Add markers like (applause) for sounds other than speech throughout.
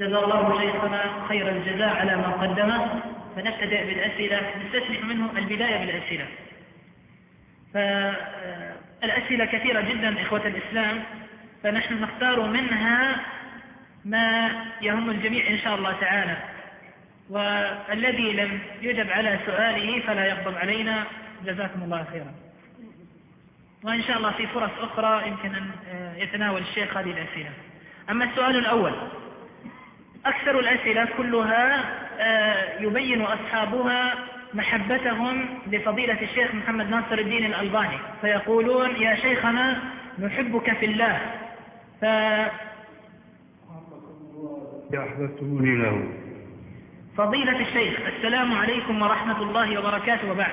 جزا الله شيخنا خير الجزاء على ما قدمه. فنبتدأ بالأسئلة نستسمح منه البداية بالأسئلة. فالأسئلة كثيرة جدا إخوة الإسلام. فنحن نختار منها ما يهم الجميع إن شاء الله تعالى. والذي لم يجب على سؤاله فلا يغضب علينا. جزاكم الله خيرا. وإن شاء الله في فرص أخرى يمكن أن يتناول الشيخ هذه الأسئلة. أما السؤال الأول أكثر الأسئلة كلها آه، يبين أصحابها محبتهم لفضيلة الشيخ محمد ناصر الدين الألباني. فيقولون يا شيخنا نحبك في الله. ف أحببتموني له. فضيلة الشيخ السلام عليكم ورحمة الله وبركاته. وبعد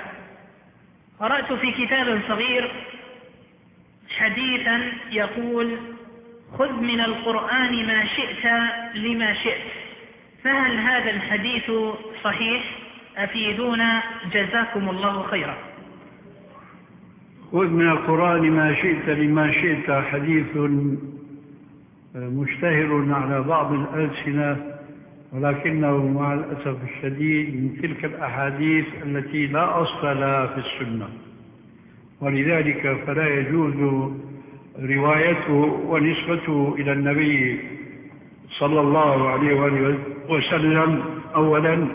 قرأت في كتاب صغير حديثا يقول خذ من القرآن ما شئت لما شئت. فهل هذا الحديث صحيح؟ أفيدونا جزاكم الله خيرا. خذ من القرآن ما شئت لما شئت حديث مشتهر على بعض الألسنة ولكنه مع الأسف الشديد من تلك الأحاديث التي لا أصل لها في السنة. ولذلك فلا يجوز روايته ونسبته إلى النبي صلى الله عليه وآله وسلم أولا.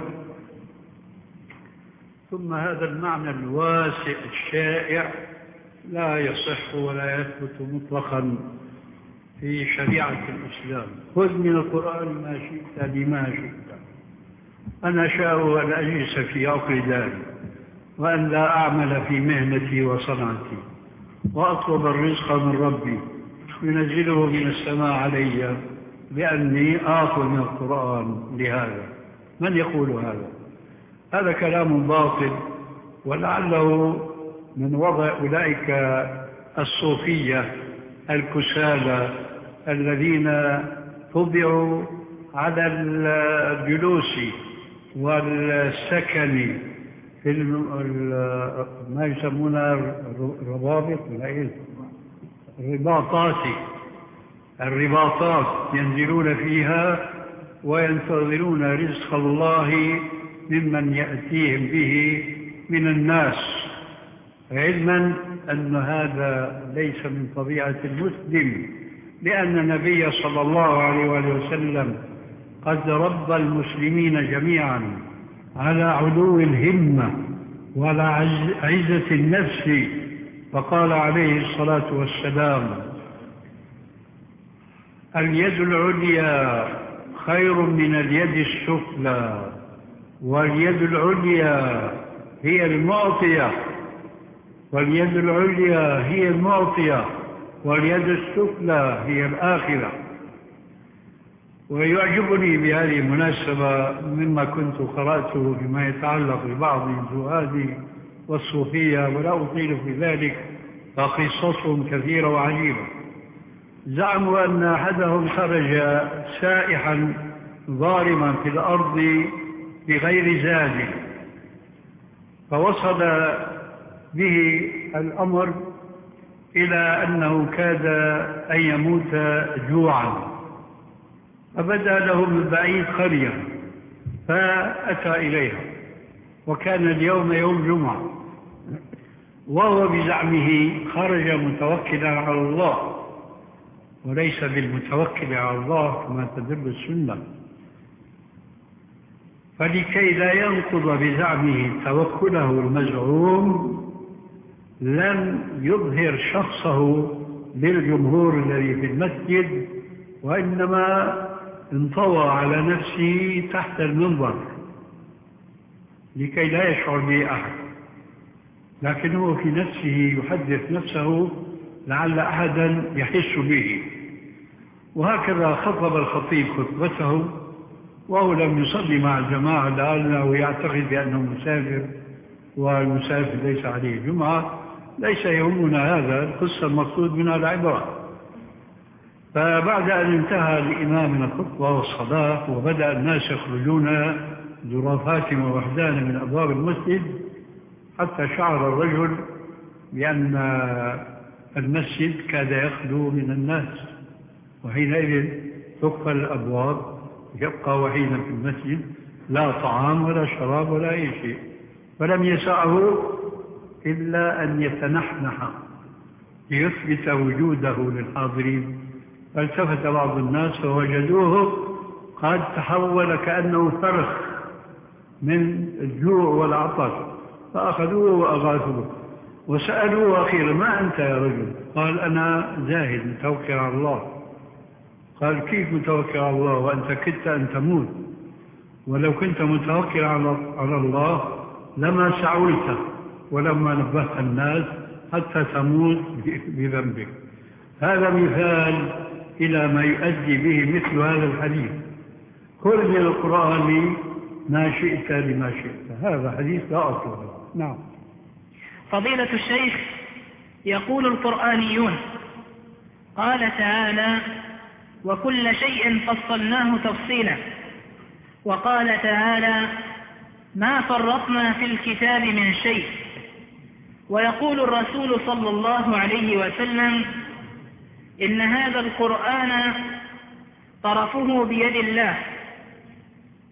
ثم هذا المعنى الواسع الشائع لا يصح ولا يثبت مطلقا في شريعة الإسلام. خذ من القرآن ما شئت بما شئت. أنا شاء أن أجلس في عقر داري وأن لا أعمل في مهنتي وصنعتي. وأطلب الرزق من ربي ينزله من السماء علي بأني آخذ من القرآن لهذا. من يقول هذا؟ هذا كلام باطل ولعله من وضع أولئك الصوفية الكسالى الذين طبعوا على الجلوس والسكن في ما يسمونها الروابط الرباطات الرباطات ينزلون فيها وينتظرون رزق الله ممن يأتيهم به من الناس علما أن هذا ليس من طبيعة المسلم لأن النبي صلى الله عليه وسلم قد رب المسلمين جميعا. على علو الهمة وعلى عزة النفس. فقال عليه الصلاة والسلام اليد العليا خير من اليد السفلى واليد العليا هي المعطية واليد العليا هي المعطية واليد السفلى هي الآخرة. ويعجبني بهذه المناسبة مما كنت قرأته فيما يتعلق ببعض الزهاد والصوفية ولا أطيل في ذلك فقصصهم كثيرة وعجيبة. زعموا أن أحدهم خرج سائحا ظالما في الأرض بغير زاد فوصل به الأمر إلى أنه كاد أن يموت جوعا. فبدا له من بعيد قرية فأتى إليها وكان اليوم يوم جمعة وهو بزعمه خرج متوكلا على الله وليس بالمتوكل على الله كما تدل السنة. فلكي لا ينقض بزعمه توكله المزعوم لم يظهر شخصه للجمهور الذي في المسجد وإنما انطوى على نفسه تحت المنبر لكي لا يشعر به أحد. لكنه في نفسه يحدث نفسه لعل أحدا يحس به. وهكذا خطب الخطيب خطبته وهو لم يصلي مع الجماعة لأنه يعتقد بأنه مسافر والمسافر ليس عليه جمعة. ليس يهمنا هذا القصة المقصود منها العبرة. فبعد أن انتهى الإمام الخطبة والصلاة وبدأ الناس يخرجون زرافات ووحدان من أبواب المسجد حتى شعر الرجل بأن المسجد كاد يخلو من الناس. وحينئذ تقفل الأبواب يبقى وحيدا في المسجد لا طعام ولا شراب ولا أي شيء. فلم يسعه إلا أن يتنحنح ليثبت وجوده للحاضرين. فالتفت بعض الناس فوجدوه قد تحول كأنه فرخ من الجوع والعطش فأخذوه وأغاثوه. وسألوه أخيرا ما أنت يا رجل؟ قال أنا زاهد متوكل على الله. قال كيف متوكل على الله؟ وأنت كدت أن تموت. ولو كنت متوكل على الله لما سعولت ولما نبهت الناس حتى تموت بذنبك. هذا مثال إلى ما يؤدي به مثل هذا الحديث. كل من القرآن ما شئت لما شئت. هذا حديث لا أصل نعم. فضيلة الشيخ يقول القرآنيون قال تعالى وكل شيء فصلناه تفصيلا وقال تعالى ما فرطنا في الكتاب من شيء ويقول الرسول صلى الله عليه وسلم إن هذا القرآن طرفه بيد الله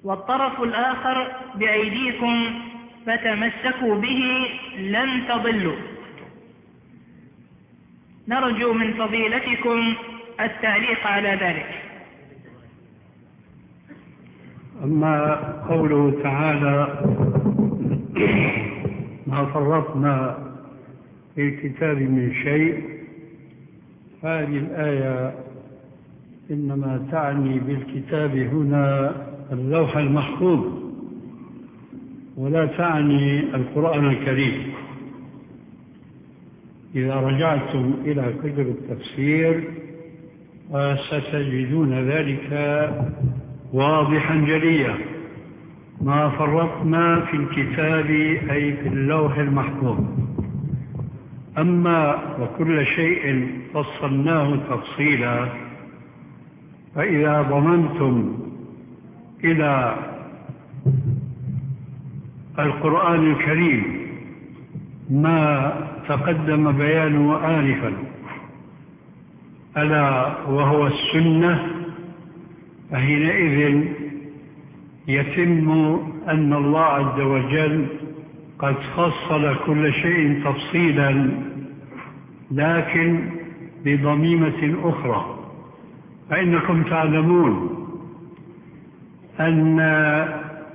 والطرف الآخر بأيديكم فتمسكوا به لن تضلوا. نرجو من فضيلتكم التعليق على ذلك. أما قوله تعالى ما فرطنا في الكتاب من شيء هذه الآية إنما تعني بالكتاب هنا اللوح المحفوظ ولا تعني القرآن الكريم. إذا رجعتم إلى كتب التفسير ستجدون ذلك واضحا جليا. ما فرطنا في الكتاب أي في اللوح المحفوظ. أما وكل شيء فصلناه تفصيلا. فإذا ضمنتم إلى القرآن الكريم ما تقدم بيانه آنفا ألا وهو السنة فحينئذ يتم أن الله عز وجل قد فصل كل شيء تفصيلا. لكن بضميمة أخرى. فإنكم تعلمون أن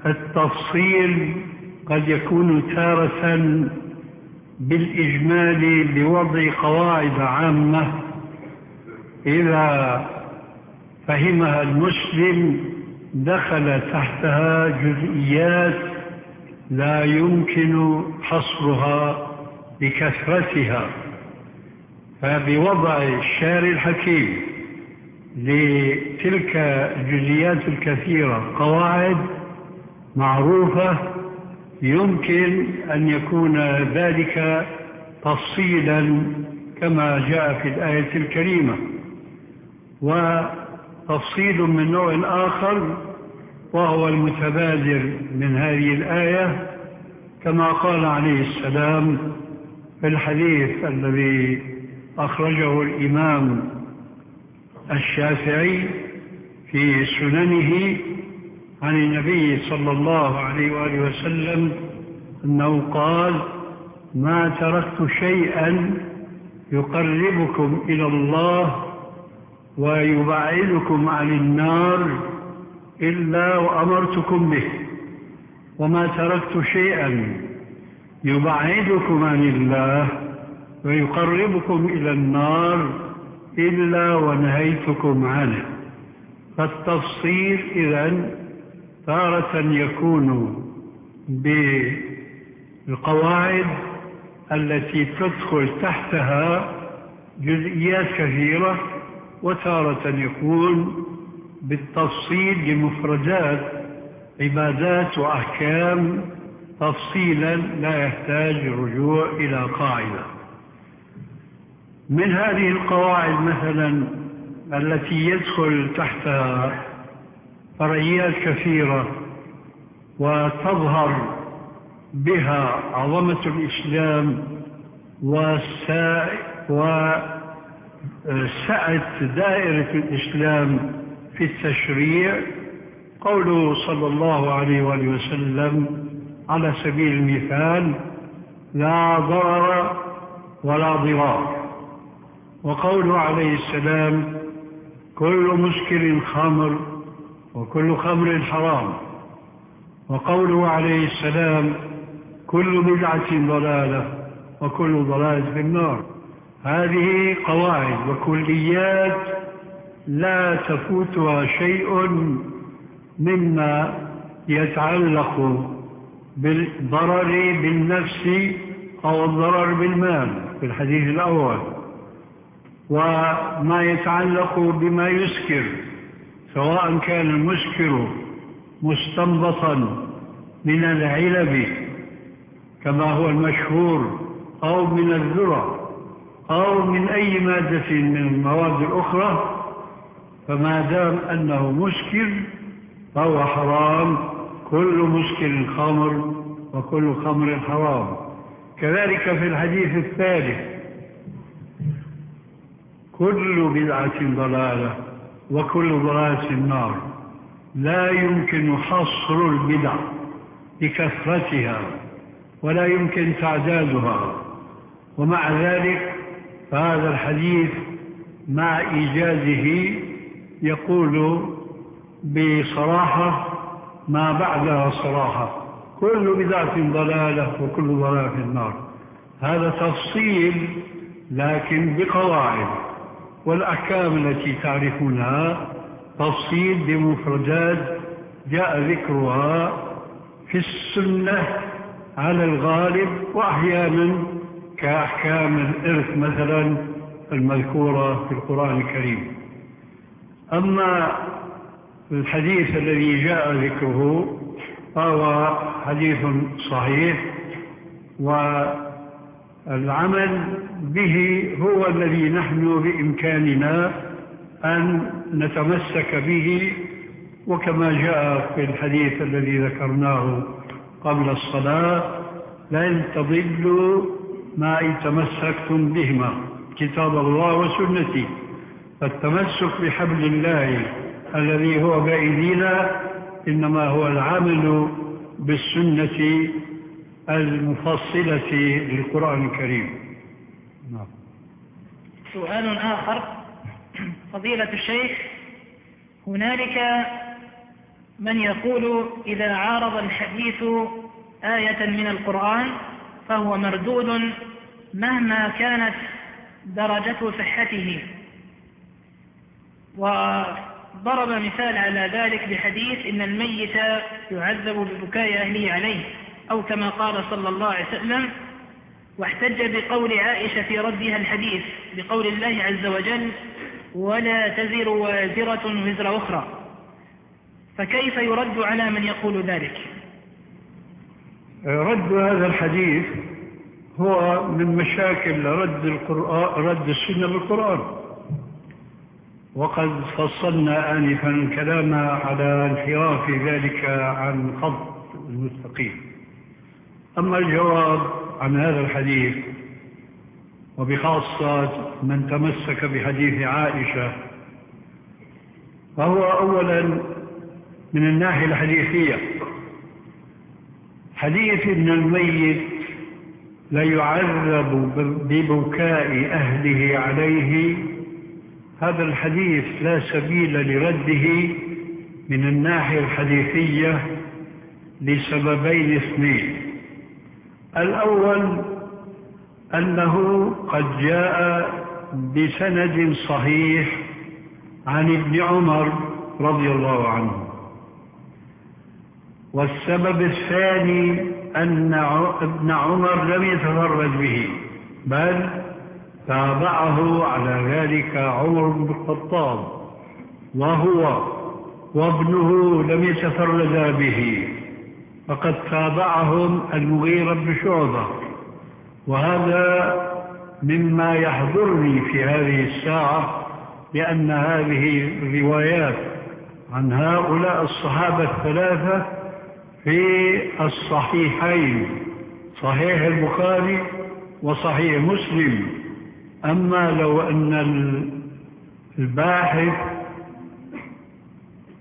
التفصيل قد يكون تارة بالإجمال بوضع قواعد عامة. إذا فهمها المسلم دخل تحتها جزئيات لا يمكن حصرها بكثرتها. فبوضع الشارع الحكيم لتلك الجزئيات الكثيرة قواعد معروفة يمكن أن يكون ذلك تفصيلا كما جاء في الآية الكريمة. وتفصيل من نوع آخر وهو المتبادر من هذه الآية كما قال عليه السلام في الحديث الذي أخرجه الإمام الشافعي في سننه عن النبي صلى الله عليه وآله وسلم أنه قال ما تركت شيئا يقربكم إلى الله ويبعدكم عن النار إلا وأمرتكم به وما تركت شيئا يبعدكم عن الله ويقربكم إلى النار إلا ونهيتكم عنه. فالتفصيل إذن تارة يكون بالقواعد التي تدخل تحتها جزئيات كثيرة وتارة يكون بالتفصيل لمفردات عبادات وأحكام تفصيلا لا يحتاج الرجوع إلى قاعدة. من هذه القواعد مثلا التي يدخل تحتها فرعيات كثيرة وتظهر بها عظمة الإسلام وسعة دائرة الإسلام في التشريع قوله صلى الله عليه وآله وسلم على سبيل المثال لا ضرر ولا ضرار وقوله عليه السلام كل مسكر خمر وكل خمر حرام. وقوله عليه السلام كل بدعة ضلالة وكل ضلالة في النار. هذه قواعد وكليات لا تفوتها شيء مما يتعلق بالضرر بالنفس أو الضرر بالمال في الحديث الأول. وما يتعلق بما يسكر سواء كان المسكر مستنبطا من العلب كما هو المشهور أو من الذرة أو من أي مادة من المواد الأخرى فما دام أنه مسكر فهو حرام كل مسكر خمر وكل خمر حرام. كذلك في الحديث الثالث كل بدعة ضلالة وكل ضلالة النار. لا يمكن حصر البدع بكثرتها ولا يمكن تعدادها. ومع ذلك فهذا الحديث مع إيجازه يقول بصراحة ما بعدها صراحة. كل بدعة ضلالة وكل ضلالة في النار. هذا تفصيل لكن بقواعد. والأحكام التي تعرفونها تفصيل بمفردات جاء ذكرها في السنة على الغالب وأحيانا كأحكام الإرث مثلا المذكورة في القرآن الكريم. أما الحديث الذي جاء ذكره فهو حديث صحيح والعمل به هو الذي نحن بإمكاننا أن نتمسك به وكما جاء في الحديث الذي ذكرناه قبل الصلاة لن تضلوا ما إن تمسكتم بهما كتاب الله وسنتي. فالتمسك بحبل الله الذي هو بأيدينا إنما هو العمل بالسنة المفصلة للقرآن الكريم. نعم. سؤال آخر. فضيلة الشيخ هنالك من يقول إذا عارض الحديث آية من القرآن فهو مردود مهما كانت درجة صحته. وضرب مثال على ذلك بحديث إن الميت يعذب ببكاء أهله عليه. أو كما قال صلى الله عليه وسلم واحتج بقول عائشة في ردها الحديث بقول الله عز وجل ولا تزر وازرة وزر أخرى. فكيف يرد على من يقول ذلك؟ رد هذا الحديث هو من مشاكل رد القرآن رد السنة بالقرآن. وقد فصلنا آنفا الكلام على انحراف ذلك عن خط المستقيم. أما الجواب عن هذا الحديث وبخاصة من تمسك بحديث عائشة فهو أولا من الناحية الحديثية. حديث ان الميت لا يعذب ببكاء أهله عليه. هذا الحديث لا سبيل لرده من الناحية الحديثية لسببين اثنين. الأول أنه قد جاء بسند صحيح عن ابن عمر رضي الله عنه. والسبب الثاني أن ابن عمر لم يتفرد به بل تابعه على ذلك عمر بن الخطاب وهو وابنه لم يتفردا به. فقد تابعهم المغيرة بن شعبة. وهذا مما يحضرني في هذه الساعة لأن هذه الروايات عن هؤلاء الصحابة الثلاثة في الصحيحين صحيح البخاري وصحيح مسلم. أما لو أن الباحث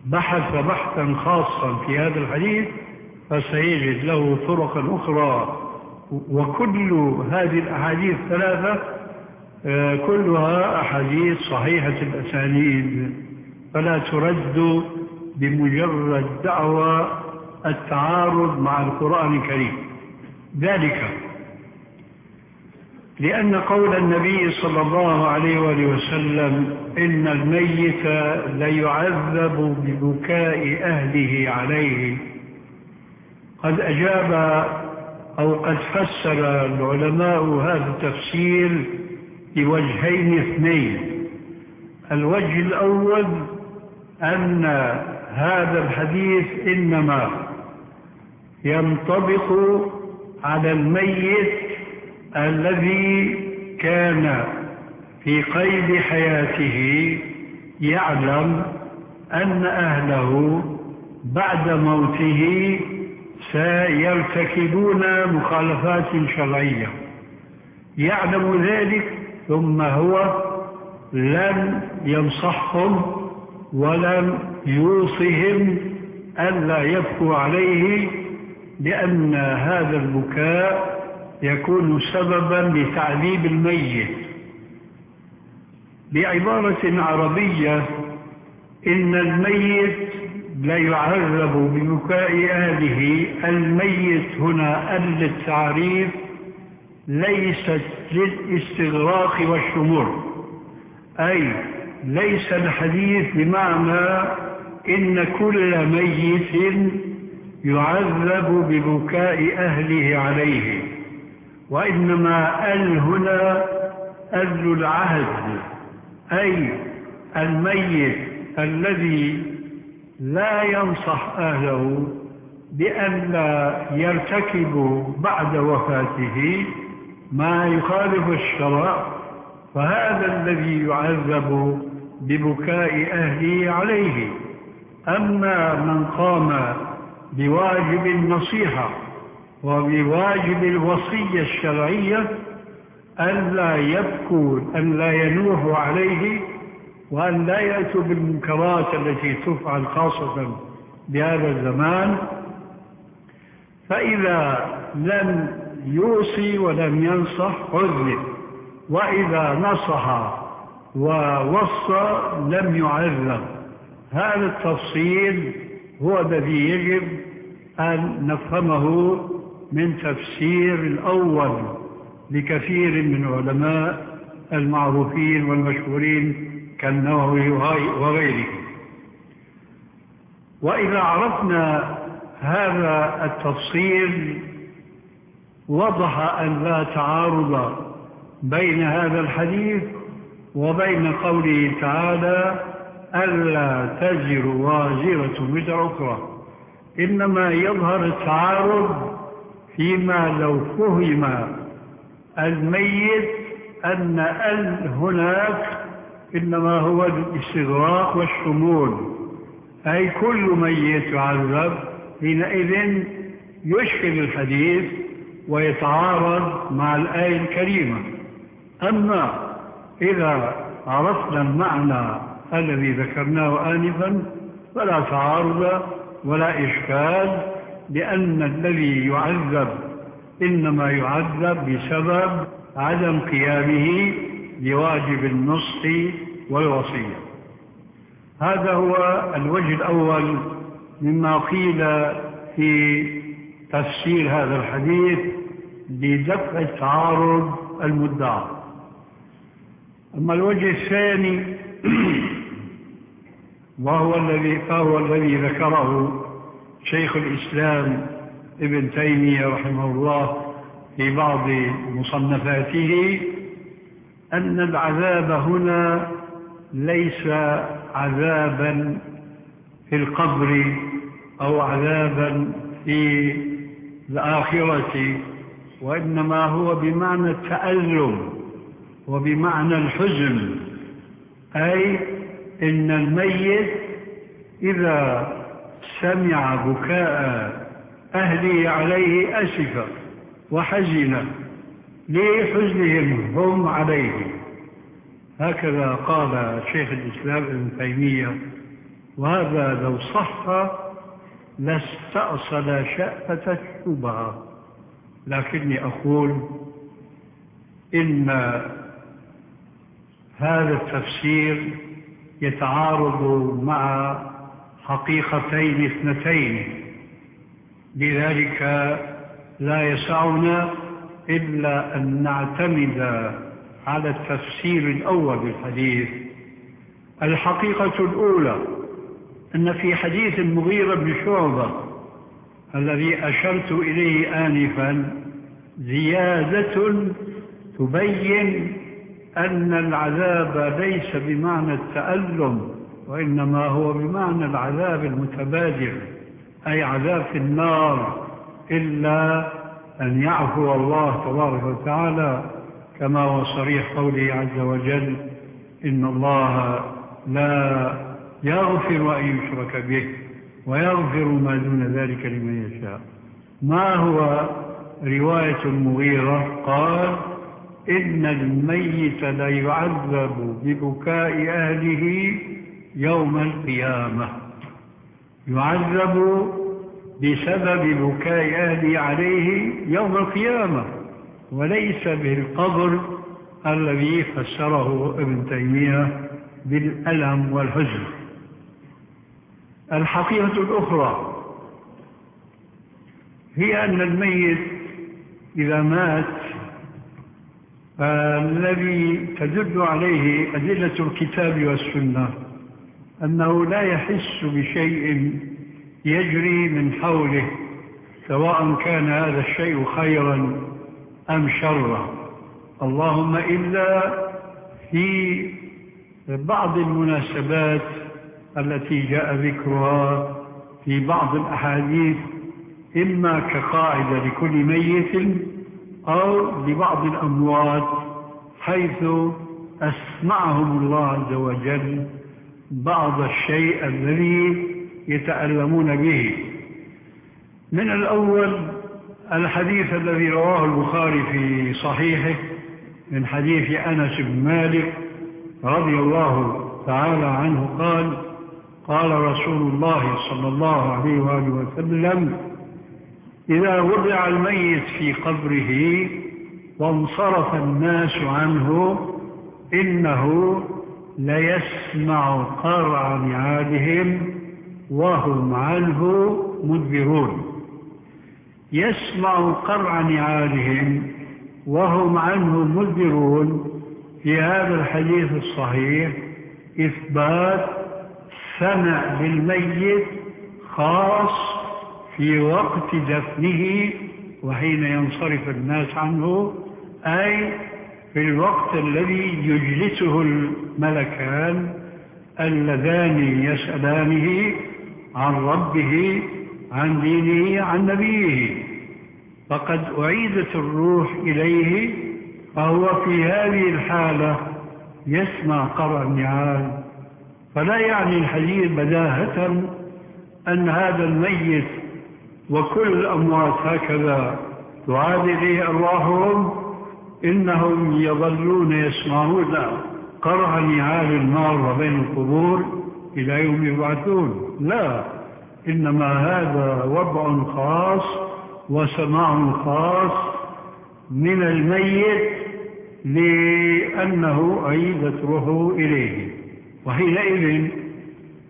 بحث بحثا خاصا في هذا الحديث فسيجد له طرقا أخرى. وكل هذه الأحاديث الثلاثة آه، كلها أحاديث صحيحة الأسانيد. فلا ترد بمجرد دعوى التعارض مع القرآن الكريم. ذلك لأن قول النبي صلى الله عليه وآله وسلم إن الميت ليعذب ببكاء أهله عليه. قد أجاب أو قد فسر العلماء هذا التفسير بوجهين اثنين. الوجه الأول أن هذا الحديث إنما ينطبق على الميت الذي كان في قيد حياته يعلم أن أهله بعد موته سيرتكبون مخالفات شرعية. يعلم ذلك ثم هو لم ينصحهم ولم يوصهم ألا يبكوا عليه لأن هذا البكاء يكون سببا لتعذيب الميت. بعبارة عربية إن الميت لا يعذب ببكاء أهله الميت هنا أهل التعريف ليست للاستغراق والشمور أي ليس الحديث بمعنى إن كل ميت يعذب ببكاء أهله عليه وإنما أل هنا ال العهد أي الميت الذي لا ينصح أهله بأن يرتكبوا بعد وفاته ما يخالف الشرع فهذا الذي يعذب ببكاء أهله عليه. أما من قام بواجب النصيحة وبواجب الوصية الشرعية ألا يبكوا أن لا ينوحوا عليه وأن لا يأتوا بالمنكرات التي تفعل خاصة بهذا الزمان؟ فإذا لم يوصي ولم ينصح عذب وإذا نصح ووصى لم يعذب هذا التفصيل هو الذي يجب أن نفهمه من تفسير الأول لكثير من علماء المعروفين والمشهورين كالنووي وغيره. وإذا عرفنا هذا التفصيل وضح أن لا تعارض بين هذا الحديث وبين قوله تعالى ألا تزر وازرة وزر أخرى إنما يظهر التعارض فيما لو فهم الميت أن ال هناك إنما هو الاستغراق والشمول أي كل ميت يعذب حينئذ يشكل الحديث ويتعارض مع الآية الكريمة. أما إذا عرفنا المعنى الذي ذكرناه آنفا فلا تعارض ولا إشكال لأن الذي يعذب إنما يعذب بسبب عدم قيامه بواجب النصح والوصية. هذا هو الوجه الأول مما قيل في تفسير هذا الحديث لدفع التعارض المدعى أما الوجه الثاني (clears throat) وهو الذي فهو الذي ذكره شيخ الإسلام ابن تيمية رحمه الله في بعض مصنفاته أن العذاب هنا ليس عذابا في القبر أو عذابا في الآخرة وإنما هو بمعنى التألم وبمعنى الحزن. أي إن الميت إذا سمع بكاء أهلي عليه أسف وحزن لحزنهم هم عليه. هكذا قال شيخ الإسلام ابن تيمية وهذا لو صح لاستأصل شأفة الشبهة. لكني أقول إن هذا التفسير يتعارض مع حقيقتين اثنتين. لذلك لا يسعنا إلا أن نعتمد على التفسير الأول بالحديث. الحقيقة الأولى أن في حديث المغيرة بن شعبة الذي أشرت إليه آنفا زيادة تبين أن العذاب ليس بمعنى التألم وإنما هو بمعنى العذاب المتبادر أي عذاب في النار إلا أن يعفو الله تبارك وتعالى. كما هو صريح قوله عز وجل إن الله لا يغفر أن يشرك به ويغفر ما دون ذلك لمن يشاء. ما هو رواية المغيرة قال إن الميت ليعذب ببكاء أهله يوم القيامة. يعذب بسبب بكاء أهله عليه يوم القيامة. وليس بالقبر الذي فسره ابن تيمية بالألم والحزن. الحقيقة الأخرى هي أن الميت إذا مات الذي تدل عليه أدلة الكتاب والسنة أنه لا يحس بشيء يجري من حوله سواء كان هذا الشيء خيرا أم شرا اللهم إلا في بعض المناسبات التي جاء ذكرها في بعض الأحاديث إما كقاعدة لكل ميت أو لبعض الأموات حيث أسمعهم الله عز وجل بعض الشيء الذي يتألمون به. من الأول الحديث الذي رواه البخاري في صحيحه من حديث أنس بن مالك رضي الله تعالى عنه قال قال رسول الله صلى الله عليه وآله وسلم إذا وضع الميت في قبره وانصرف الناس عنه إنه ليسمع قرع نعالهم وهم عنه مدبرون. يسمع قرع نعالهم وهم عنه مدبرون في هذا الحديث الصحيح إثبات سمع بالميت خاص في وقت دفنه وحين ينصرف الناس عنه أي في الوقت الذي يجلسه الملكان اللذان يسألانه عن ربه عن دينه عن نبيه. فقد أعيدت الروح إليه فهو في هذه الحالة يسمع قرع النعال فلا يعني الحديث بداهة أن هذا الميت وكل الأموات هكذا تعاد إليه أرواحهم إنهم يظلون يسمعون قرع نعال النار بين القبور إلى يوم يبعثون. لا إنما هذا وضع خاص وسماع خاص من الميت لأنه أيدت روحه إليه. وحينئذ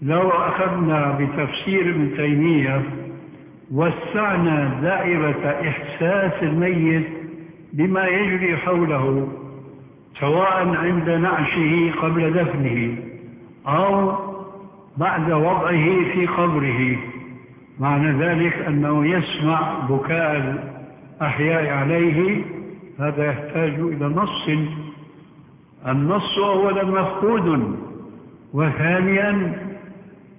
لو أخذنا بتفسير ابن تيمية وسعنا دائرة إحساس الميت بما يجري حوله سواء عند نعشه قبل دفنه أو بعد وضعه في قبره. معنى ذلك أنه يسمع بكاء الأحياء عليه هذا يحتاج إلى نص. النص أولا مفقود وثانيا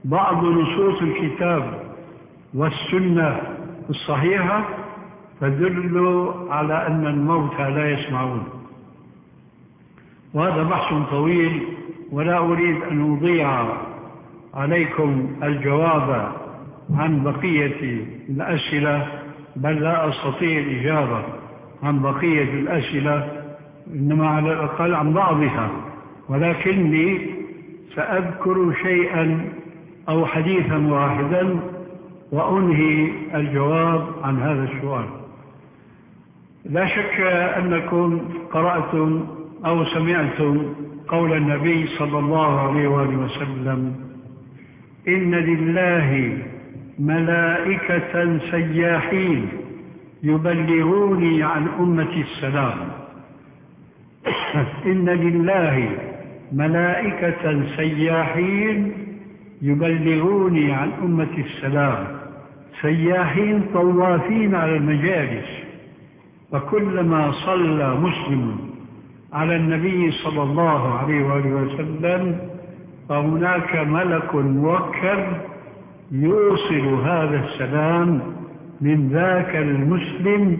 بعض نصوص الكتاب والسنة الصحيحة تدل على أن الموتى لا يسمعون. وهذا بحث طويل ولا أريد أن أضيع عليكم الجواب عن بقية الأسئلة بل لا أستطيع الإجابة عن بقية الأسئلة إنما على الأقل عن بعضها. ولكني سأذكر شيئا أو حديثا واحدا وأنهي الجواب عن هذا السؤال. لا شك أنكم قرأتم أو سمعتم قول النبي صلى الله عليه وآله وسلم إن لله ملائكة سياحين يبلغوني عن أمة السلام. إن لله ملائكة سياحين يبلغوني عن أمة السلام. سياحين طوافين على المجالس. فكلما صلى مسلم على النبي صلى الله عليه وآله وسلم فهناك ملك موكل يوصل هذا السلام من ذاك المسلم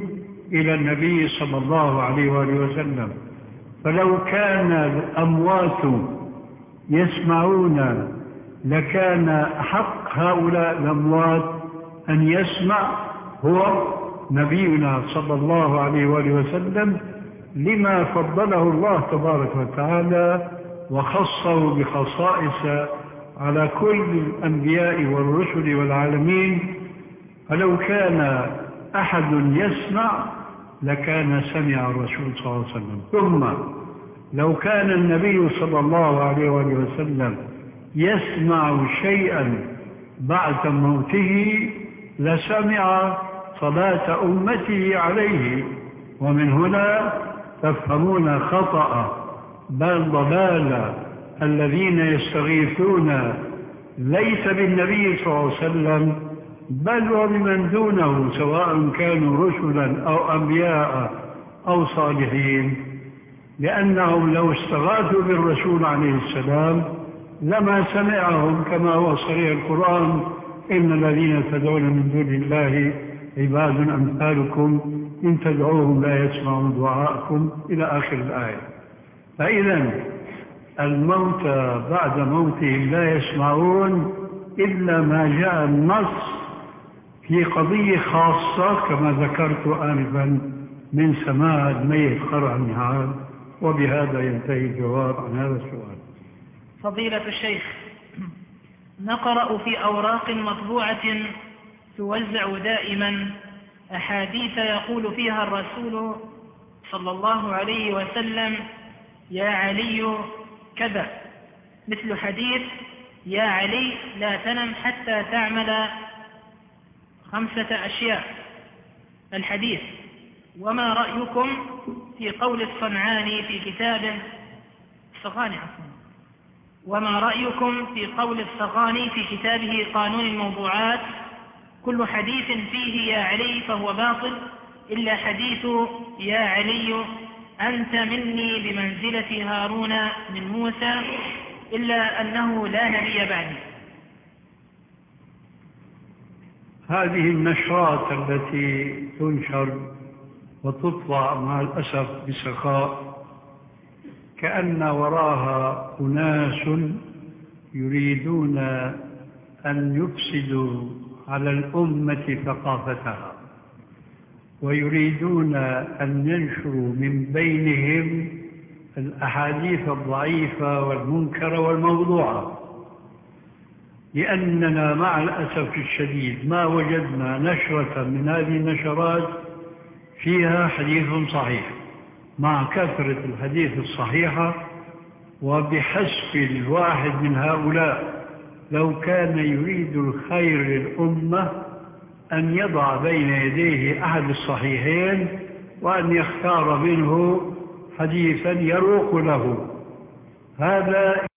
إلى النبي صلى الله عليه وآله وسلم. فلو كان الأموات يسمعون لكان أحق هؤلاء الأموات أن يسمع هو نبينا صلى الله عليه وآله وسلم لما فضله الله تبارك وتعالى وخصه بخصائص على كل الأنبياء والرسل والعالمين فلو كان أحد يسمع لكان سمع الرسول صلى الله عليه وسلم. ثم لو كان النبي صلى الله عليه وسلم يسمع شيئا بعد موته لسمع صلاة أمته عليه. ومن هنا تفهمون خطأ بل ضلال الذين يستغيثون ليس بالنبي صلى الله عليه وسلم بل وبمن دونه سواء كانوا رسلا أو أنبياء أو صالحين. لأنهم لو استغاثوا بالرسول عليه السلام لما سمعهم كما هو صريح القرآن إن الذين تدعون من دون الله عباد أمثالكم إن تدعوهم لا يسمعون دعاءكم إلى آخر الآية. فإذا الموتى بعد موتهم لا يسمعون إلا ما جاء النص في قضية خاصة كما ذكرت آنفا من سماع الميت قرع النهار وبهذا ينتهي الجواب عن هذا السؤال. فضيلة الشيخ نقرأ في أوراق مطبوعة توزع دائما أحاديث يقول فيها الرسول صلى الله عليه وسلم يا علي كذا. مثل حديث يا علي لا تنم حتى تعمل خمسة أشياء. الحديث وما رأيكم في قول الصنعاني في كتابه الصغاني عفوا. وما رأيكم في قول الصغاني في كتابه قانون الموضوعات؟ كل حديث فيه يا علي فهو باطل إلا حديث يا علي أنت مني بمنزلة هارون من موسى إلا أنه لا نبي بعدي. هذه النشرات التي تنشر وتطبع مع الأسف بسخاء كأن وراها أناس يريدون أن يفسدوا على الأمة ثقافتها. ويريدون أن ينشروا من بينهم الأحاديث الضعيفة والمنكرة والموضوعة. لأننا مع الأسف الشديد ما وجدنا نشرة من هذه النشرات فيها حديث صحيح مع كثرة الحديث الصحيحة وبحسب الواحد من هؤلاء لو كان يريد الخير للأمة أن يضع بين يديه أحد الصحيحين وأن يختار منه حديثا يروق له. هذا